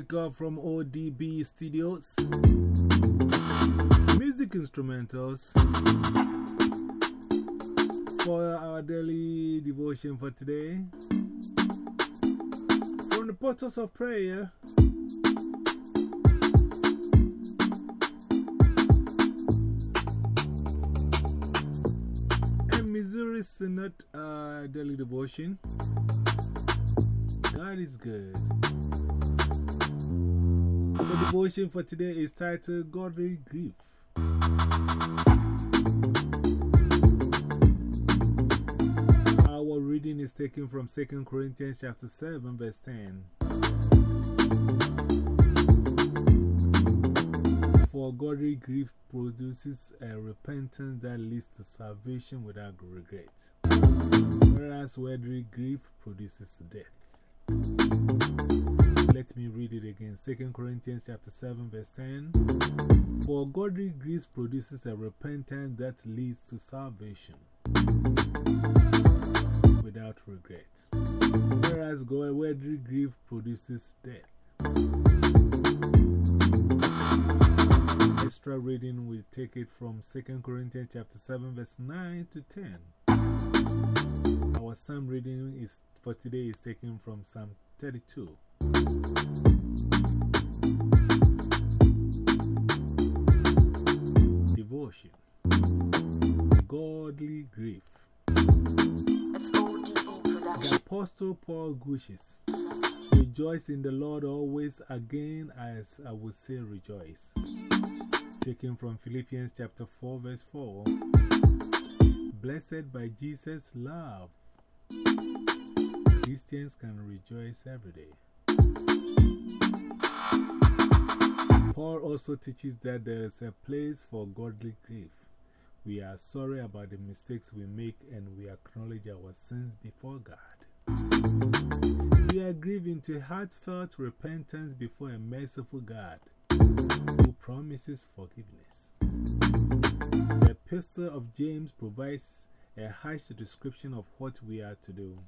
God from ODB Studios. Music instrumentals for our daily devotion for today. From the portals of prayer. And Missouri Synod uh, daily devotion. God is good. The devotion for today is titled Godly Grief. Our reading is taken from 2 Corinthians chapter 7, verse 10. Godly grief produces a repentance that leads to salvation without regret, whereas worldly grief produces death. Let me read it again. 2 Corinthians chapter 7 verse 10. For godly grief produces a repentance that leads to salvation without regret. Whereas worldly grief produces death. Extra reading we take it from 2 Corinthians chapter 7 verse 9 to 10. Our psalm reading is for today is taken from Psalm 32. Apostle Paul Gushes. Rejoice in the Lord always, again, as I would say, rejoice. Taken from Philippians chapter 4, verse 4. Blessed by Jesus' love. Christians can rejoice every day. Paul also teaches that there is a place for godly grief. We are sorry about the mistakes we make and we acknowledge our sins before God. We are grieving to heartfelt repentance before a merciful God who promises forgiveness. The epistle of James provides a harsh description of what we are to do.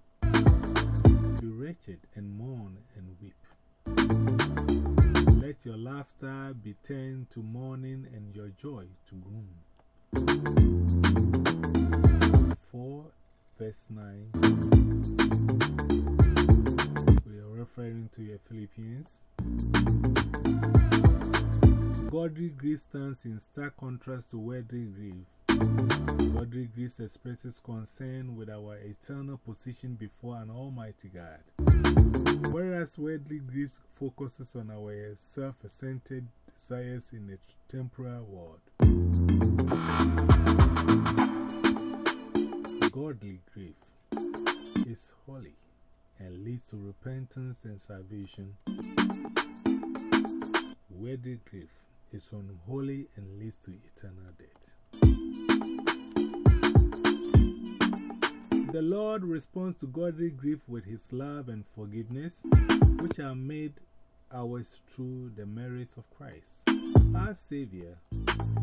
Be wretched and mourn and weep. Let your laughter be turned to mourning and your joy to gloom. 4 verse 9. We are referring to your Philippians. Godly grief stands in stark contrast to worldly grief. Godly grief expresses concern with our eternal position before an almighty God. Whereas worldly grief focuses on our self-centered desires in a temporal world. Godly grief is holy and leads to repentance and salvation. Worldly grief is unholy and leads to eternal death. The Lord responds to godly grief with His love and forgiveness, which are made ours through the merits of Christ, our Savior,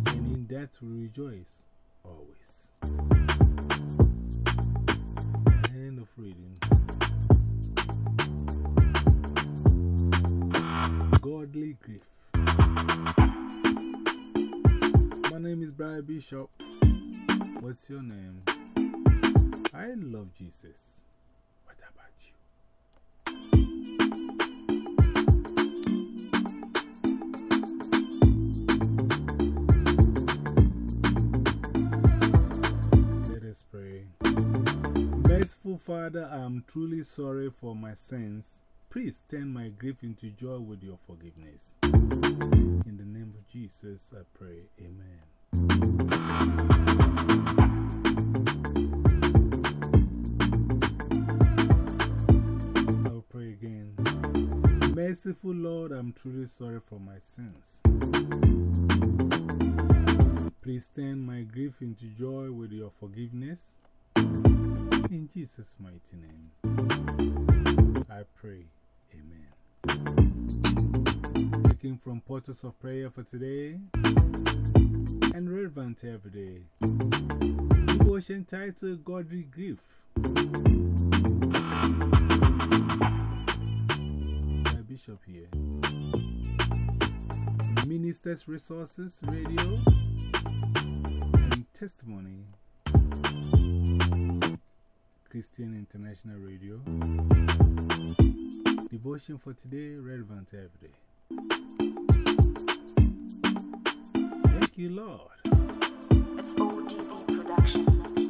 and in that we rejoice always. End of reading. Godly grief. My name is Brian Bishop. What's your name? I love Jesus. What about you? Father, I am truly sorry for my sins. Please turn my grief into joy with your forgiveness. In the name of Jesus, I pray. Amen. I'll pray again. Merciful Lord, I'm truly sorry for my sins. Please turn my grief into joy with your forgiveness. In Jesus' mighty name, I pray. Amen. Taking from Portals of Prayer for today and relevant every day. Devotion titled Godly Grief. My Bishop here. Sisters Resources Radio and Testimony Christian International Radio. Devotion for today, relevant every day. Thank you, Lord. It's ODB production.